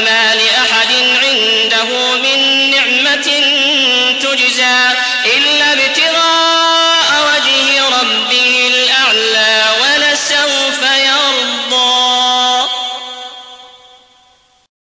وما لأحد عنده من